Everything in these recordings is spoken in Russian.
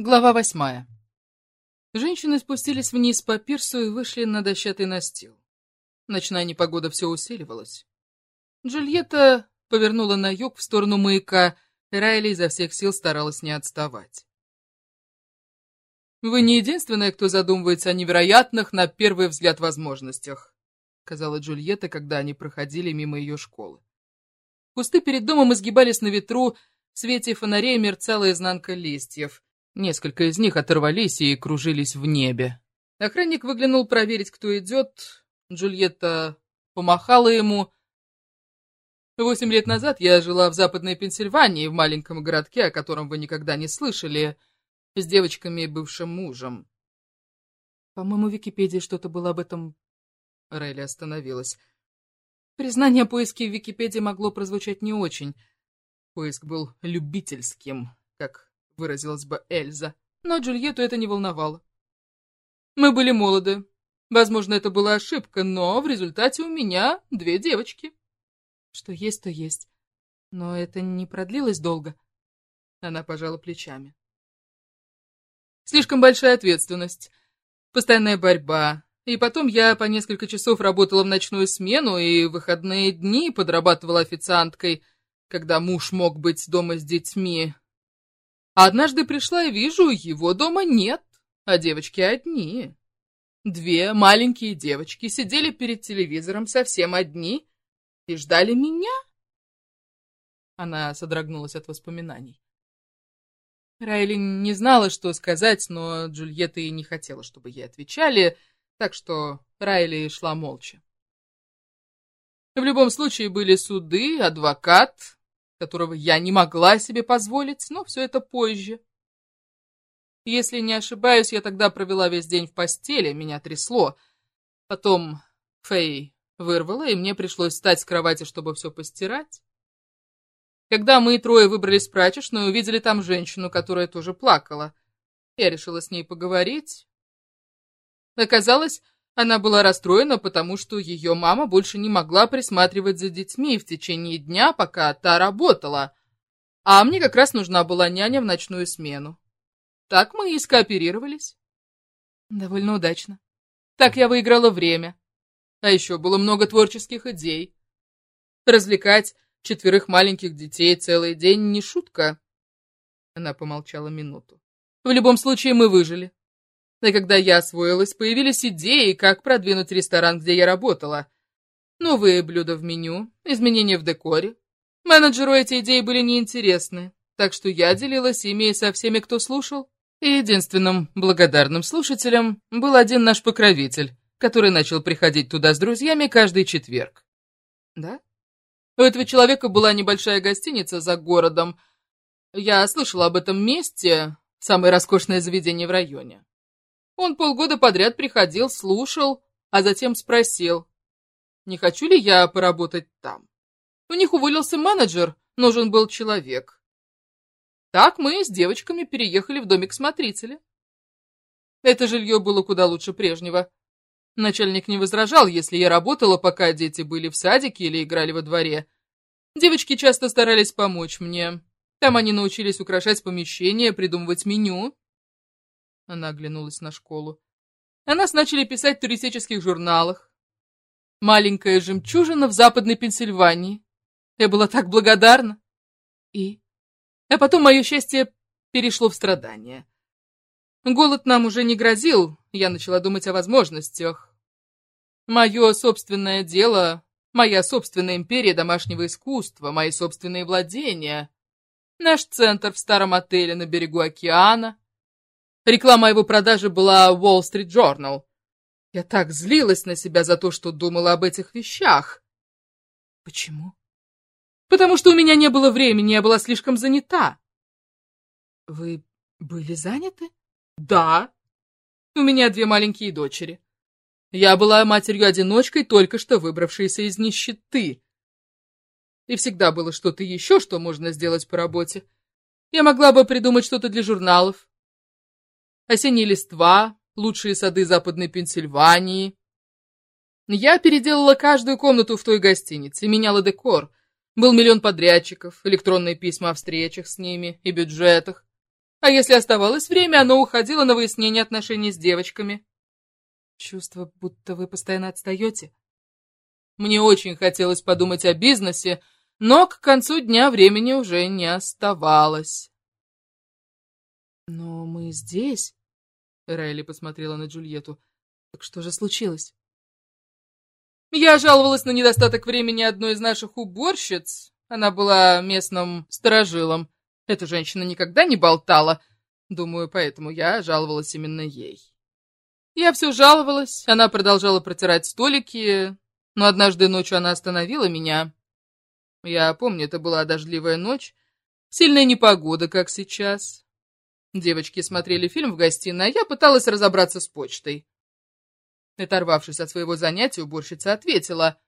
Глава восьмая. Женщины спустились вниз по пирсу и вышли на дощатый настил. Ночная непогода все усиливалась. Джульетта повернула на юг в сторону маяка, Райли изо всех сил старалась не отставать. «Вы не единственная, кто задумывается о невероятных, на первый взгляд, возможностях», сказала Джульетта, когда они проходили мимо ее школы. Кусты перед домом изгибались на ветру, в свете фонарей мерцала изнанка листьев — Несколько из них оторвались и кружились в небе. Охранник выглянул проверить, кто идет. Джульетта помахала ему. Восемь лет назад я жила в Западной Пенсильвании, в маленьком городке, о котором вы никогда не слышали, с девочками и бывшим мужем. По-моему, в Википедии что-то было об этом... Райли остановилась. Признание поиски в Википедии могло прозвучать не очень. Поиск был любительским, как выразилась бы Эльза, но Джульетту это не волновало. Мы были молоды. Возможно, это была ошибка, но в результате у меня две девочки. Что есть, то есть. Но это не продлилось долго. Она пожала плечами. Слишком большая ответственность, постоянная борьба. И потом я по несколько часов работала в ночную смену и в выходные дни подрабатывала официанткой, когда муж мог быть дома с детьми, однажды пришла и вижу, его дома нет, а девочки одни. Две маленькие девочки сидели перед телевизором совсем одни и ждали меня. Она содрогнулась от воспоминаний. Райли не знала, что сказать, но Джульетта и не хотела, чтобы ей отвечали, так что Райли шла молча. В любом случае были суды, адвокат, которого я не могла себе позволить, но все это позже. Если не ошибаюсь, я тогда провела весь день в постели, меня трясло. Потом Фэй вырвала, и мне пришлось встать с кровати, чтобы все постирать. Когда мы трое выбрались в прачечную, увидели там женщину, которая тоже плакала. Я решила с ней поговорить. Оказалось, она была расстроена, потому что ее мама больше не могла присматривать за детьми в течение дня, пока та работала, а мне как раз нужна была няня в ночную смену. Так мы и скооперировались. Довольно удачно. Так я выиграла время. А еще было много творческих идей. Развлекать четверых маленьких детей целый день не шутка. Она помолчала минуту. В любом случае мы выжили. И когда я освоилась, появились идеи, как продвинуть ресторан, где я работала. Новые блюда в меню, изменения в декоре. Менеджеру эти идеи были неинтересны, так что я делилась ими со всеми, кто слушал. И единственным благодарным слушателем был один наш покровитель, который начал приходить туда с друзьями каждый четверг. Да? У этого человека была небольшая гостиница за городом. Я слышала об этом месте, самое роскошное заведение в районе. Он полгода подряд приходил, слушал, а затем спросил, не хочу ли я поработать там. У них уволился менеджер, нужен был человек. Так мы с девочками переехали в домик смотрителя. Это жилье было куда лучше прежнего. Начальник не возражал, если я работала, пока дети были в садике или играли во дворе. Девочки часто старались помочь мне. Там они научились украшать помещение, придумывать меню. Она оглянулась на школу. О нас начали писать в туристических журналах. Маленькая жемчужина в Западной Пенсильвании. Я была так благодарна. И? А потом мое счастье перешло в страдания. Голод нам уже не грозил, я начала думать о возможностях. Мое собственное дело, моя собственная империя домашнего искусства, мои собственные владения, наш центр в старом отеле на берегу океана, Реклама его продажи была Wall Street Journal. Я так злилась на себя за то, что думала об этих вещах. Почему? Потому что у меня не было времени, я была слишком занята. Вы были заняты? Да. У меня две маленькие дочери. Я была матерью-одиночкой, только что выбравшейся из нищеты. И всегда было что-то еще, что можно сделать по работе. Я могла бы придумать что-то для журналов, осенние листва, лучшие сады Западной Пенсильвании. Я переделала каждую комнату в той гостинице, меняла декор. Был миллион подрядчиков, электронные письма о встречах с ними и бюджетах. А если оставалось время, оно уходило на выяснение отношений с девочками. Чувство, будто вы постоянно отстаете. Мне очень хотелось подумать о бизнесе, но к концу дня времени уже не оставалось. «Но мы здесь?» — Райли посмотрела на Джульетту. «Так что же случилось?» Я жаловалась на недостаток времени одной из наших уборщиц. Она была местным сторожилом. Эта женщина никогда не болтала. Думаю, поэтому я жаловалась именно ей. Я все жаловалась, она продолжала протирать столики, но однажды ночью она остановила меня. Я помню, это была дождливая ночь, сильная непогода, как сейчас. Девочки смотрели фильм в гостиной, а я пыталась разобраться с почтой. Оторвавшись от своего занятия, уборщица ответила.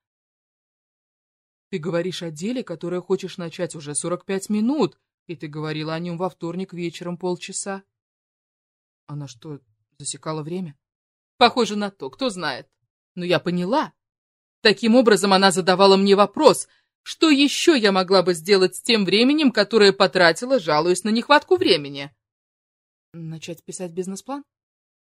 «Ты говоришь о деле, которое хочешь начать уже 45 минут, и ты говорила о нем во вторник вечером полчаса». Она что, засекала время? Похоже на то, кто знает. Но я поняла. Таким образом, она задавала мне вопрос, что еще я могла бы сделать с тем временем, которое потратила, жалуясь на нехватку времени. Начать писать бизнес-план?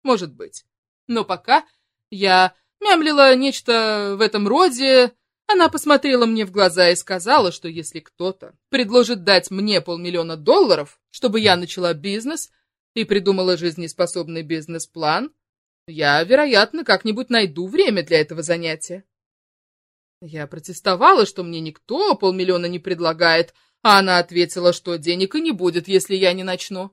Может быть. Но пока я мямлила нечто в этом роде. Она посмотрела мне в глаза и сказала, что если кто-то предложит дать мне полмиллиона долларов, чтобы я начала бизнес и придумала жизнеспособный бизнес-план, я, вероятно, как-нибудь найду время для этого занятия. Я протестовала, что мне никто полмиллиона не предлагает, а она ответила, что денег и не будет, если я не начну.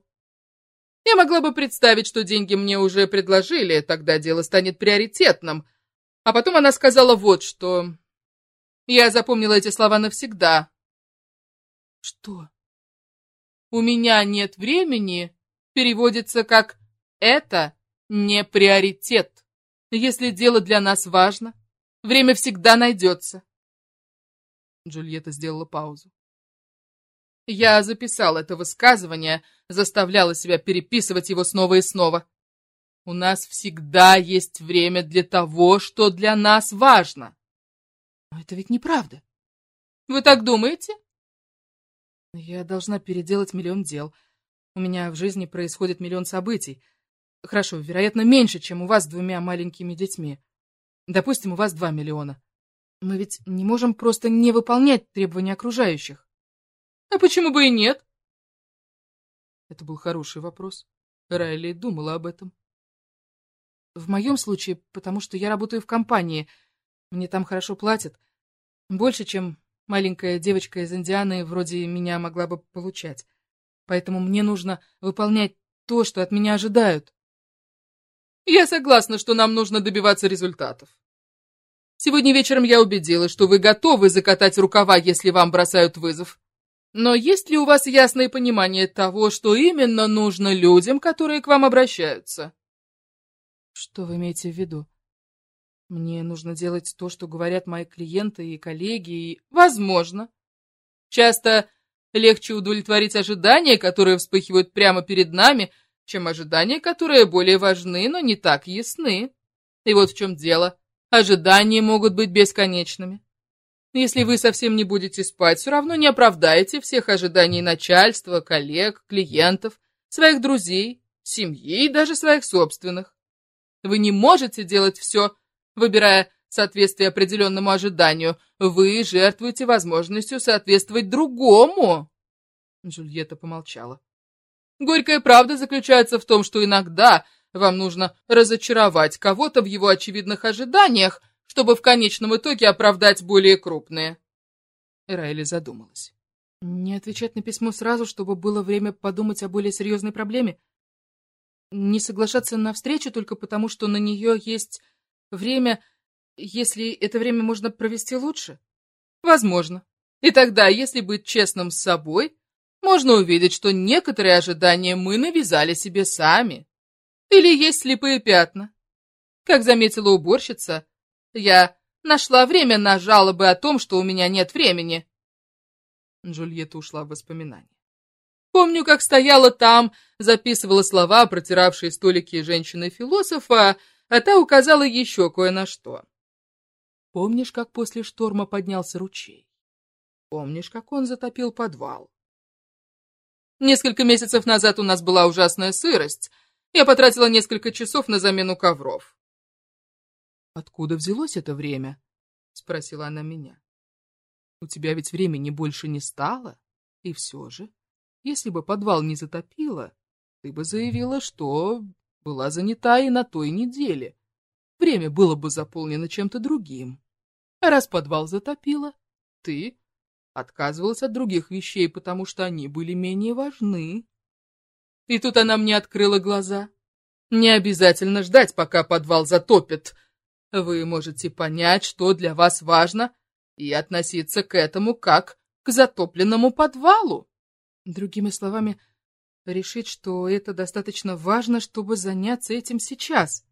Я могла бы представить, что деньги мне уже предложили, тогда дело станет приоритетным. А потом она сказала вот что. Я запомнила эти слова навсегда. Что? У меня нет времени переводится как «это не приоритет». Если дело для нас важно, время всегда найдется. Джульетта сделала паузу. Я записал это высказывание, заставляла себя переписывать его снова и снова. У нас всегда есть время для того, что для нас важно. Но это ведь неправда. Вы так думаете? Я должна переделать миллион дел. У меня в жизни происходит миллион событий. Хорошо, вероятно, меньше, чем у вас с двумя маленькими детьми. Допустим, у вас два миллиона. Мы ведь не можем просто не выполнять требования окружающих. А почему бы и нет? Это был хороший вопрос. Райли думала об этом. В моем случае, потому что я работаю в компании. Мне там хорошо платят. Больше, чем маленькая девочка из Индианы вроде меня могла бы получать. Поэтому мне нужно выполнять то, что от меня ожидают. Я согласна, что нам нужно добиваться результатов. Сегодня вечером я убедилась, что вы готовы закатать рукава, если вам бросают вызов. Но есть ли у вас ясное понимание того, что именно нужно людям, которые к вам обращаются? Что вы имеете в виду? Мне нужно делать то, что говорят мои клиенты и коллеги, и... Возможно. Часто легче удовлетворить ожидания, которые вспыхивают прямо перед нами, чем ожидания, которые более важны, но не так ясны. И вот в чем дело. Ожидания могут быть бесконечными. Если вы совсем не будете спать, все равно не оправдаете всех ожиданий начальства, коллег, клиентов, своих друзей, семьи и даже своих собственных. Вы не можете делать все, выбирая соответствие определенному ожиданию. Вы жертвуете возможностью соответствовать другому. Джульетта помолчала. Горькая правда заключается в том, что иногда вам нужно разочаровать кого-то в его очевидных ожиданиях, чтобы в конечном итоге оправдать более крупные. Райли задумалась. Не отвечать на письмо сразу, чтобы было время подумать о более серьезной проблеме? Не соглашаться на встречу только потому, что на нее есть время, если это время можно провести лучше? Возможно. И тогда, если быть честным с собой, можно увидеть, что некоторые ожидания мы навязали себе сами. Или есть слепые пятна. Как заметила уборщица, я нашла время на жалобы о том, что у меня нет времени. Джульетта ушла в воспоминания. Помню, как стояла там, записывала слова, протиравшие столики женщины-философа, а та указала еще кое на что. Помнишь, как после шторма поднялся ручей? Помнишь, как он затопил подвал? Несколько месяцев назад у нас была ужасная сырость. Я потратила несколько часов на замену ковров. «Откуда взялось это время?» — спросила она меня. «У тебя ведь времени больше не стало, и все же, если бы подвал не затопило, ты бы заявила, что была занята и на той неделе. Время было бы заполнено чем-то другим. А раз подвал затопило, ты отказывалась от других вещей, потому что они были менее важны. И тут она мне открыла глаза. Не обязательно ждать, пока подвал затопит. Вы можете понять, что для вас важно, и относиться к этому как к затопленному подвалу. Другими словами, решить, что это достаточно важно, чтобы заняться этим сейчас.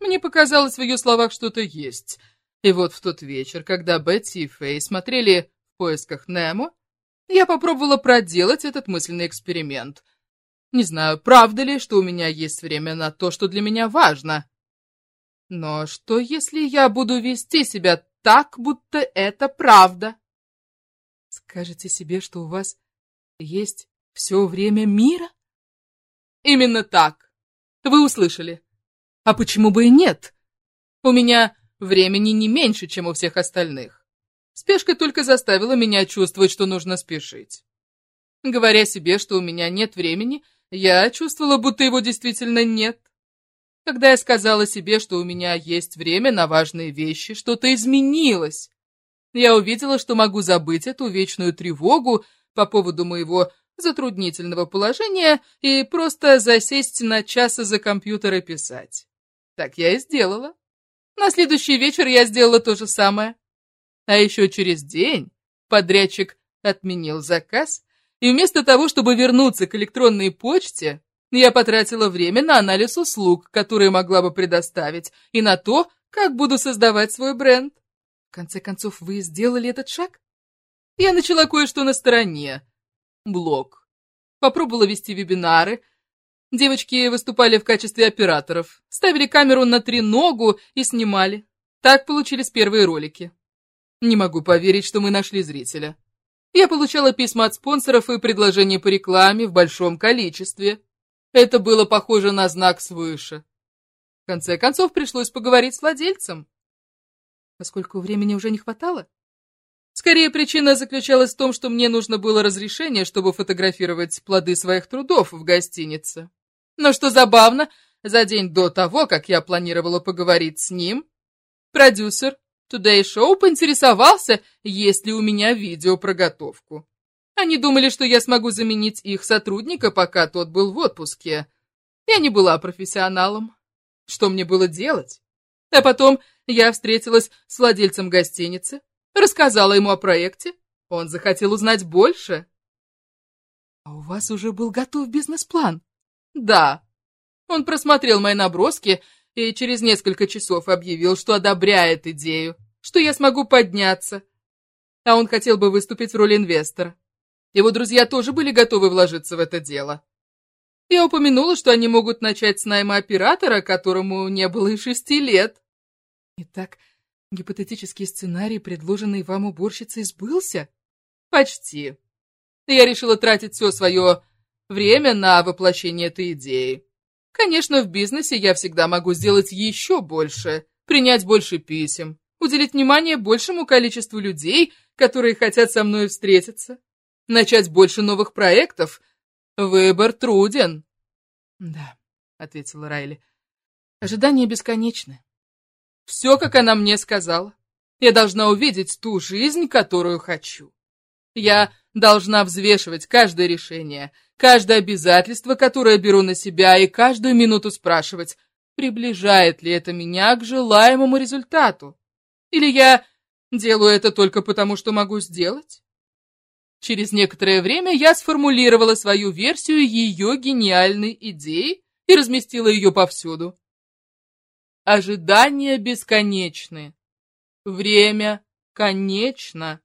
Мне показалось в ее словах что-то есть. И вот в тот вечер, когда Бетти и Фэй смотрели в поисках Немо, я попробовала проделать этот мысленный эксперимент. Не знаю, правда ли, что у меня есть время на то, что для меня важно. Но что, если я буду вести себя так, будто это правда? Скажете себе, что у вас есть все время мира? Именно так. Вы услышали. А почему бы и нет? У меня времени не меньше, чем у всех остальных. Спешка только заставила меня чувствовать, что нужно спешить. Говоря себе, что у меня нет времени, я чувствовала, будто его действительно нет. Когда я сказала себе, что у меня есть время на важные вещи, что-то изменилось. Я увидела, что могу забыть эту вечную тревогу по поводу моего затруднительного положения и просто засесть на час за компьютер и писать. Так я и сделала. На следующий вечер я сделала то же самое. А еще через день подрядчик отменил заказ, и вместо того, чтобы вернуться к электронной почте, я потратила время на анализ услуг, которые могла бы предоставить, и на то, как буду создавать свой бренд. В конце концов, вы сделали этот шаг? Я начала кое-что на стороне. Блог. Попробовала вести вебинары, Девочки выступали в качестве операторов, ставили камеру на треногу и снимали. Так получились первые ролики. Не могу поверить, что мы нашли зрителя. Я получала письма от спонсоров и предложения по рекламе в большом количестве. Это было похоже на знак свыше. В конце концов, пришлось поговорить с владельцем. Поскольку времени уже не хватало? Скорее, причина заключалась в том, что мне нужно было разрешение, чтобы фотографировать плоды своих трудов в гостинице. Но что забавно, за день до того, как я планировала поговорить с ним, продюсер Today Show поинтересовался, есть ли у меня видео про готовку. Они думали, что я смогу заменить их сотрудника, пока тот был в отпуске. Я не была профессионалом. Что мне было делать? А потом я встретилась с владельцем гостиницы, рассказала ему о проекте. Он захотел узнать больше. А у вас уже был готов бизнес-план? Да. Он просмотрел мои наброски и через несколько часов объявил, что одобряет идею, что я смогу подняться. А он хотел бы выступить в роли инвестора. Его друзья тоже были готовы вложиться в это дело. Я упомянула, что они могут начать с найма оператора, которому не было и шести лет. Итак, гипотетический сценарий, предложенный вам уборщицей, сбылся? Почти. Я решила тратить все свое время на воплощение этой идеи. Конечно, в бизнесе я всегда могу сделать еще больше, принять больше писем, уделить внимание большему количеству людей, которые хотят со мной встретиться, начать больше новых проектов. Выбор труден. Да, ответила Райли. Ожидания бесконечны. Все, как она мне сказала. Я должна увидеть ту жизнь, которую хочу. Я должна взвешивать каждое решение, каждое обязательство, которое беру на себя, и каждую минуту спрашивать, приближает ли это меня к желаемому результату. Или я делаю это только потому, что могу сделать? Через некоторое время я сформулировала свою версию ее гениальной идеи и разместила ее повсюду. Ожидания бесконечны. Время конечно.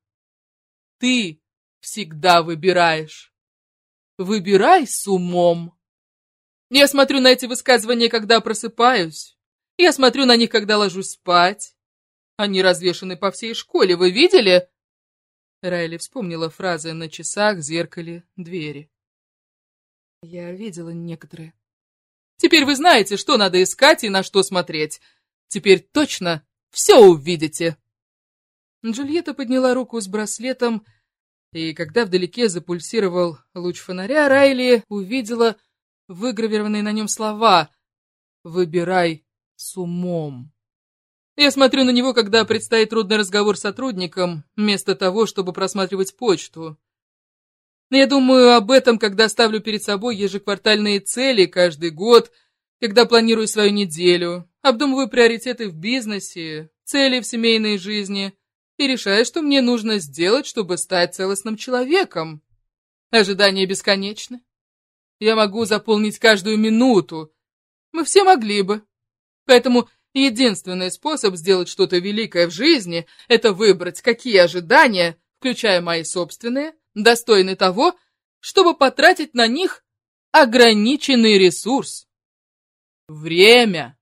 Ты всегда выбираешь. Выбирай с умом. Я смотрю на эти высказывания, когда просыпаюсь. Я смотрю на них, когда ложусь спать. Они развешаны по всей школе, вы видели? Райли вспомнила фразы на часах, зеркале, двери. Я видела некоторые. Теперь вы знаете, что надо искать и на что смотреть. Теперь точно все увидите. Джульетта подняла руку с браслетом, и когда вдалеке запульсировал луч фонаря, Райли увидела выгравированные на нем слова «Выбирай с умом». Я смотрю на него, когда предстоит трудный разговор с сотрудником, вместо того, чтобы просматривать почту. Я думаю об этом, когда ставлю перед собой ежеквартальные цели каждый год, когда планирую свою неделю, обдумываю приоритеты в бизнесе, цели в семейной жизни и решаю, что мне нужно сделать, чтобы стать целостным человеком. Ожидания бесконечны. Я могу заполнить каждую минуту. Мы все могли бы. Поэтому единственный способ сделать что-то великое в жизни — это выбрать, какие ожидания, включая мои собственные, достойны того, чтобы потратить на них ограниченный ресурс. Время.